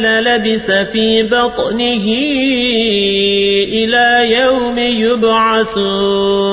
للبس في بطنه إلى يوم يبعثون.